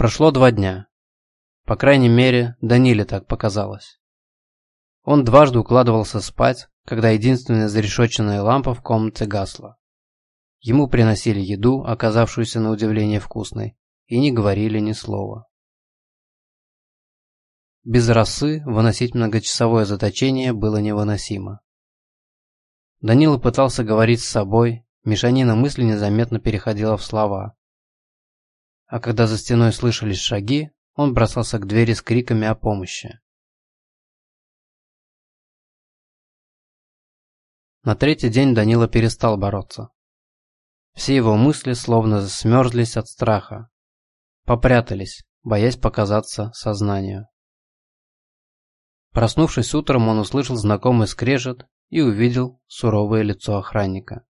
Прошло два дня. По крайней мере, Даниле так показалось. Он дважды укладывался спать, когда единственная зарешоченная лампа в комнате гасла. Ему приносили еду, оказавшуюся на удивление вкусной, и не говорили ни слова. Без росы выносить многочасовое заточение было невыносимо. Данила пытался говорить с собой, мешанина мысли незаметно переходила в слова. А когда за стеной слышались шаги, он бросался к двери с криками о помощи. На третий день Данила перестал бороться. Все его мысли словно смерзлись от страха. Попрятались, боясь показаться сознанию. Проснувшись утром, он услышал знакомый скрежет и увидел суровое лицо охранника.